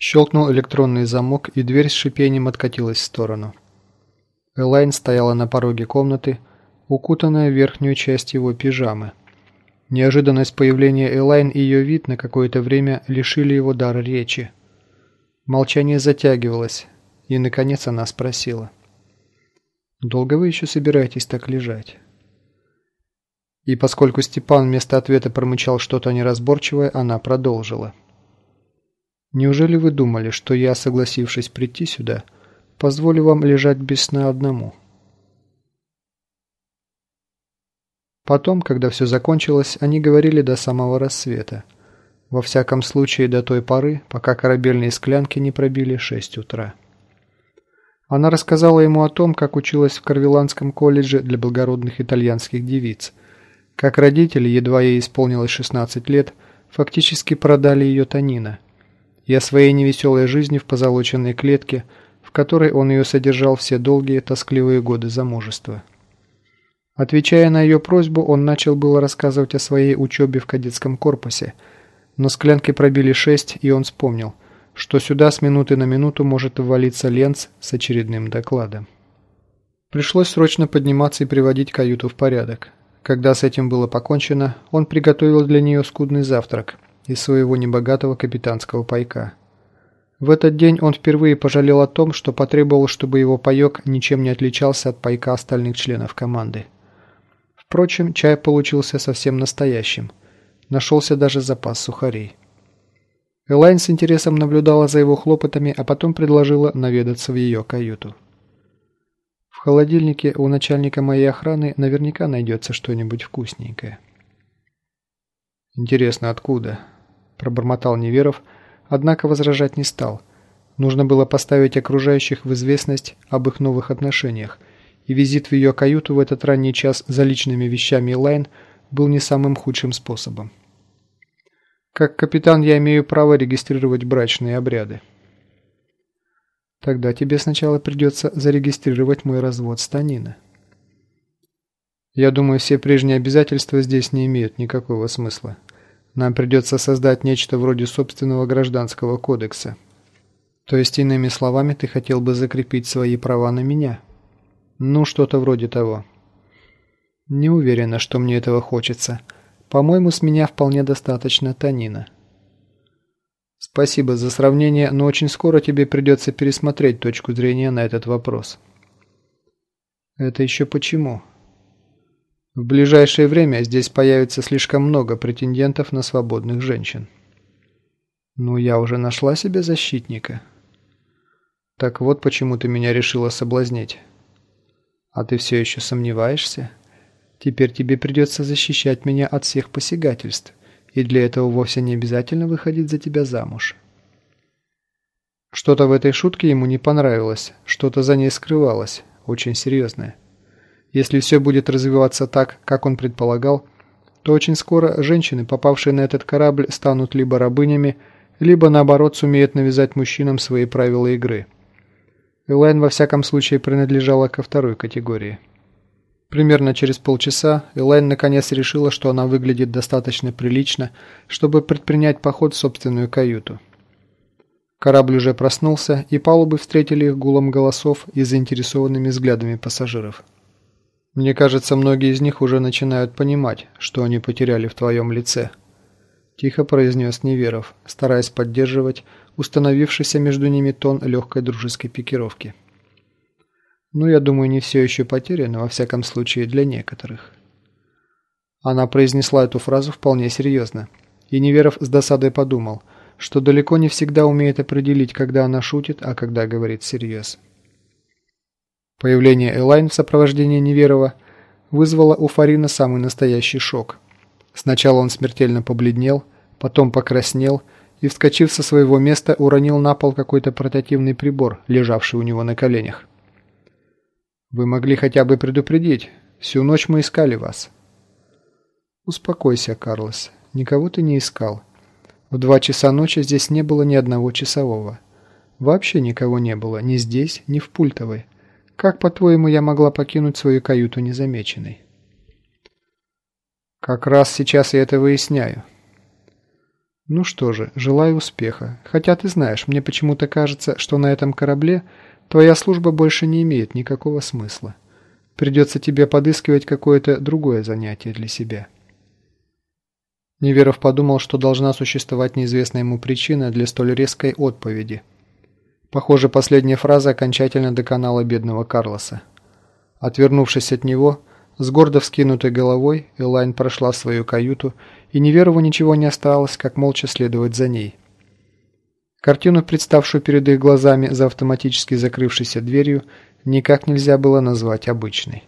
Щелкнул электронный замок, и дверь с шипением откатилась в сторону. Элайн стояла на пороге комнаты, укутанная в верхнюю часть его пижамы. Неожиданность появления Элайн и ее вид на какое-то время лишили его дара речи. Молчание затягивалось, и, наконец, она спросила. «Долго вы еще собираетесь так лежать?» И поскольку Степан вместо ответа промычал что-то неразборчивое, она продолжила. Неужели вы думали, что я, согласившись прийти сюда, позволю вам лежать без сна одному? Потом, когда все закончилось, они говорили до самого рассвета. Во всяком случае, до той поры, пока корабельные склянки не пробили 6 утра. Она рассказала ему о том, как училась в Карвиланском колледже для благородных итальянских девиц, как родители, едва ей исполнилось 16 лет, фактически продали ее Танина – и о своей невеселой жизни в позолоченной клетке, в которой он ее содержал все долгие тоскливые годы замужества. Отвечая на ее просьбу, он начал было рассказывать о своей учебе в кадетском корпусе, но склянки пробили шесть, и он вспомнил, что сюда с минуты на минуту может ввалиться Ленц с очередным докладом. Пришлось срочно подниматься и приводить каюту в порядок. Когда с этим было покончено, он приготовил для нее скудный завтрак – из своего небогатого капитанского пайка. В этот день он впервые пожалел о том, что потребовал, чтобы его паек ничем не отличался от пайка остальных членов команды. Впрочем, чай получился совсем настоящим. Нашелся даже запас сухарей. Элайн с интересом наблюдала за его хлопотами, а потом предложила наведаться в ее каюту. В холодильнике у начальника моей охраны наверняка найдется что-нибудь вкусненькое. Интересно, откуда? Пробормотал Неверов, однако возражать не стал. Нужно было поставить окружающих в известность об их новых отношениях, и визит в ее каюту в этот ранний час за личными вещами Лайн был не самым худшим способом. Как капитан я имею право регистрировать брачные обряды. Тогда тебе сначала придется зарегистрировать мой развод с Танина. Я думаю, все прежние обязательства здесь не имеют никакого смысла. Нам придется создать нечто вроде собственного гражданского кодекса. То есть, иными словами, ты хотел бы закрепить свои права на меня? Ну, что-то вроде того. Не уверена, что мне этого хочется. По-моему, с меня вполне достаточно танина. Спасибо за сравнение, но очень скоро тебе придется пересмотреть точку зрения на этот вопрос. Это еще почему? В ближайшее время здесь появится слишком много претендентов на свободных женщин. Ну, я уже нашла себе защитника. Так вот почему ты меня решила соблазнить. А ты все еще сомневаешься? Теперь тебе придется защищать меня от всех посягательств, и для этого вовсе не обязательно выходить за тебя замуж. Что-то в этой шутке ему не понравилось, что-то за ней скрывалось, очень серьезное. Если все будет развиваться так, как он предполагал, то очень скоро женщины, попавшие на этот корабль, станут либо рабынями, либо наоборот сумеют навязать мужчинам свои правила игры. Элайн во всяком случае принадлежала ко второй категории. Примерно через полчаса Элайн наконец решила, что она выглядит достаточно прилично, чтобы предпринять поход в собственную каюту. Корабль уже проснулся, и палубы встретили их гулом голосов и заинтересованными взглядами пассажиров. Мне кажется, многие из них уже начинают понимать, что они потеряли в твоем лице», – тихо произнес Неверов, стараясь поддерживать установившийся между ними тон легкой дружеской пикировки. «Ну, я думаю, не все еще потеряно, во всяком случае, для некоторых». Она произнесла эту фразу вполне серьезно, и Неверов с досадой подумал, что далеко не всегда умеет определить, когда она шутит, а когда говорит всерьез. Появление Элайн в сопровождении Неверова вызвало у Фарина самый настоящий шок. Сначала он смертельно побледнел, потом покраснел и, вскочив со своего места, уронил на пол какой-то портативный прибор, лежавший у него на коленях. «Вы могли хотя бы предупредить. Всю ночь мы искали вас». «Успокойся, Карлос. Никого ты не искал. В два часа ночи здесь не было ни одного часового. Вообще никого не было, ни здесь, ни в пультовой. Как, по-твоему, я могла покинуть свою каюту незамеченной? Как раз сейчас я это выясняю. Ну что же, желаю успеха. Хотя ты знаешь, мне почему-то кажется, что на этом корабле твоя служба больше не имеет никакого смысла. Придется тебе подыскивать какое-то другое занятие для себя. Неверов подумал, что должна существовать неизвестная ему причина для столь резкой отповеди. Похоже, последняя фраза окончательно доконала бедного Карлоса. Отвернувшись от него, с гордо вскинутой головой Элайн прошла в свою каюту, и Неверову ничего не осталось, как молча следовать за ней. Картину, представшую перед их глазами за автоматически закрывшейся дверью, никак нельзя было назвать обычной.